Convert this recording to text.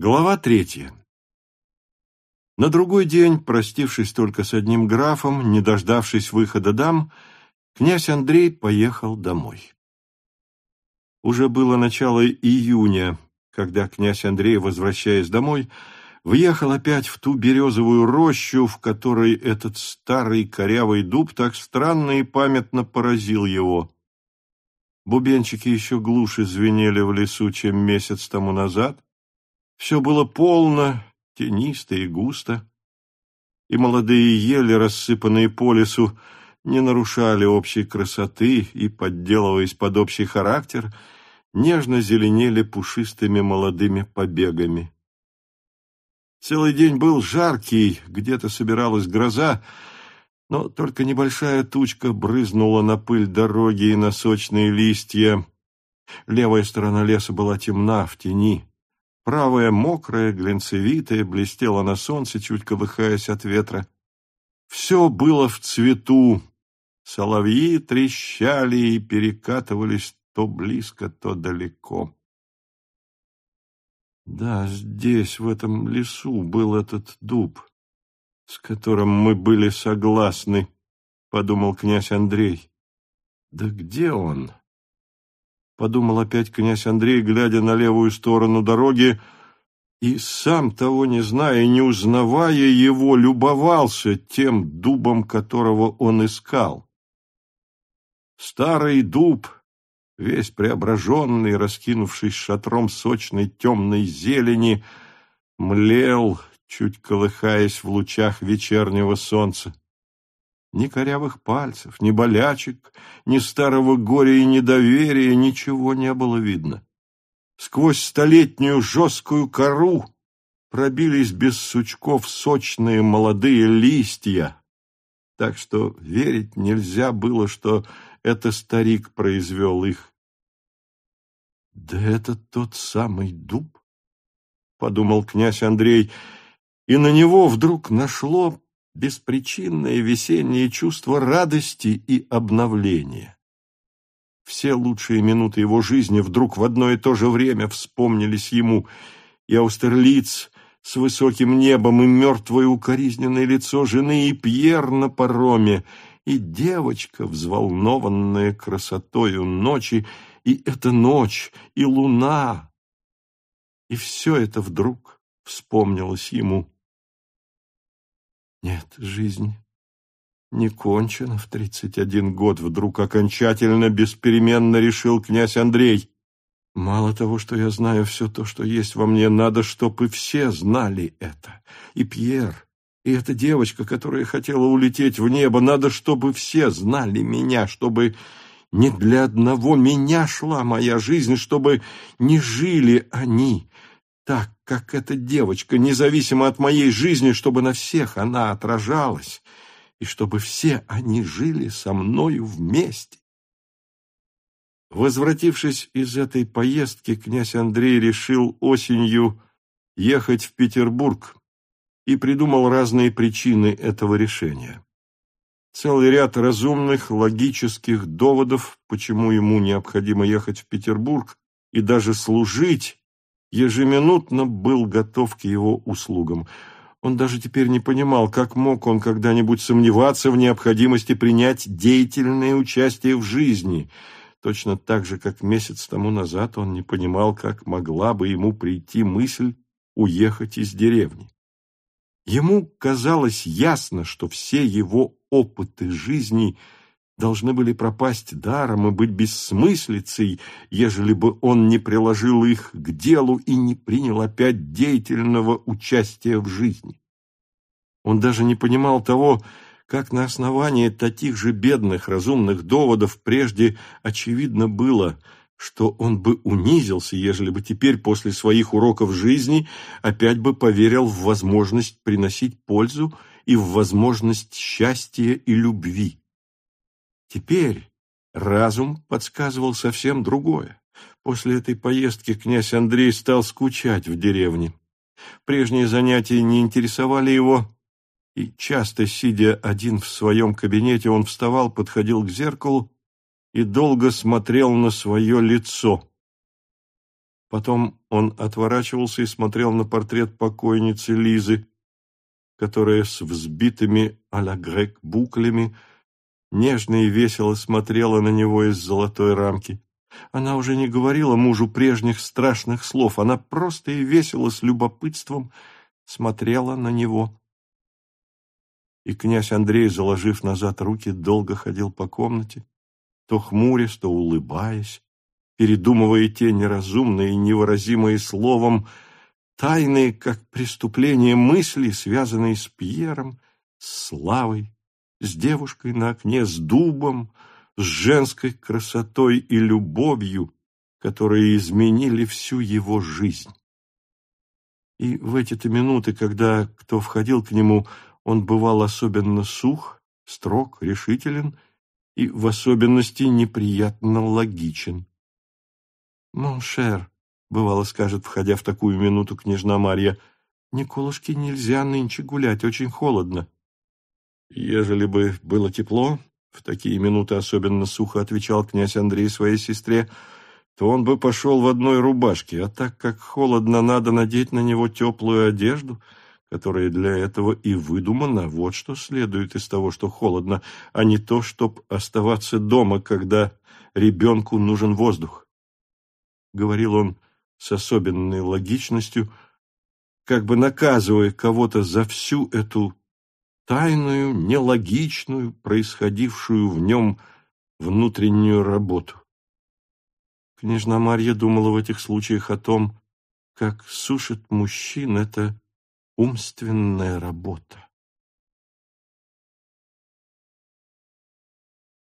Глава третья. На другой день, простившись только с одним графом, не дождавшись выхода дам, князь Андрей поехал домой. Уже было начало июня, когда князь Андрей, возвращаясь домой, въехал опять в ту березовую рощу, в которой этот старый корявый дуб так странно и памятно поразил его. Бубенчики еще глуше звенели в лесу, чем месяц тому назад, все было полно, тенисто и густо, и молодые ели, рассыпанные по лесу, не нарушали общей красоты и, подделываясь под общий характер, нежно зеленели пушистыми молодыми побегами. Целый день был жаркий, где-то собиралась гроза, но только небольшая тучка брызнула на пыль дороги и на сочные листья. Левая сторона леса была темна, в тени. Правая, мокрая, глинцевитая, блестела на солнце, чуть колыхаясь от ветра. Все было в цвету. Соловьи трещали и перекатывались то близко, то далеко. Да, здесь, в этом лесу, был этот дуб, с которым мы были согласны, — подумал князь Андрей. Да где он? Подумал опять князь Андрей, глядя на левую сторону дороги, и сам того не зная, не узнавая его, любовался тем дубом, которого он искал. Старый дуб, весь преображенный, раскинувшись шатром сочной темной зелени, млел, чуть колыхаясь в лучах вечернего солнца. Ни корявых пальцев, ни болячек, ни старого горя и недоверия ничего не было видно. Сквозь столетнюю жесткую кору пробились без сучков сочные молодые листья, так что верить нельзя было, что это старик произвел их. «Да это тот самый дуб», — подумал князь Андрей, и на него вдруг нашло беспричинное весеннее чувство радости и обновления. Все лучшие минуты его жизни вдруг в одно и то же время вспомнились ему, и Аустерлиц с высоким небом, и мертвое укоризненное лицо жены, и Пьер на пароме, и девочка, взволнованная красотою ночи, и эта ночь, и луна. И все это вдруг вспомнилось ему. Нет, жизнь не кончена в тридцать один год, вдруг окончательно, беспеременно решил князь Андрей. Мало того, что я знаю все то, что есть во мне, надо, чтобы все знали это. И Пьер, и эта девочка, которая хотела улететь в небо, надо, чтобы все знали меня, чтобы не для одного меня шла моя жизнь, чтобы не жили они, так, как эта девочка, независимо от моей жизни, чтобы на всех она отражалась, и чтобы все они жили со мною вместе. Возвратившись из этой поездки, князь Андрей решил осенью ехать в Петербург и придумал разные причины этого решения. Целый ряд разумных, логических доводов, почему ему необходимо ехать в Петербург и даже служить ежеминутно был готов к его услугам. Он даже теперь не понимал, как мог он когда-нибудь сомневаться в необходимости принять деятельное участие в жизни, точно так же, как месяц тому назад он не понимал, как могла бы ему прийти мысль уехать из деревни. Ему казалось ясно, что все его опыты жизни – должны были пропасть даром и быть бессмыслицей, ежели бы он не приложил их к делу и не принял опять деятельного участия в жизни. Он даже не понимал того, как на основании таких же бедных разумных доводов прежде очевидно было, что он бы унизился, ежели бы теперь после своих уроков жизни опять бы поверил в возможность приносить пользу и в возможность счастья и любви. Теперь разум подсказывал совсем другое. После этой поездки князь Андрей стал скучать в деревне. Прежние занятия не интересовали его, и часто, сидя один в своем кабинете, он вставал, подходил к зеркалу и долго смотрел на свое лицо. Потом он отворачивался и смотрел на портрет покойницы Лизы, которая с взбитыми а-ля грек буклями нежно и весело смотрела на него из золотой рамки. Она уже не говорила мужу прежних страшных слов, она просто и весело с любопытством смотрела на него. И князь Андрей, заложив назад руки, долго ходил по комнате, то хмурясь, то улыбаясь, передумывая те неразумные и невыразимые словом, тайные, как преступление мысли, связанные с Пьером, с славой, с девушкой на окне, с дубом, с женской красотой и любовью, которые изменили всю его жизнь. И в эти-то минуты, когда кто входил к нему, он бывал особенно сух, строг, решителен и в особенности неприятно логичен. «Mon cher», — бывало скажет, входя в такую минуту княжна Марья, — «Николушке нельзя нынче гулять, очень холодно». «Ежели бы было тепло, в такие минуты особенно сухо отвечал князь Андрей своей сестре, то он бы пошел в одной рубашке, а так как холодно, надо надеть на него теплую одежду, которая для этого и выдумана. Вот что следует из того, что холодно, а не то, чтоб оставаться дома, когда ребенку нужен воздух. Говорил он с особенной логичностью, как бы наказывая кого-то за всю эту тайную, нелогичную, происходившую в нем внутреннюю работу. Княжна Марья думала в этих случаях о том, как сушит мужчин эта умственная работа.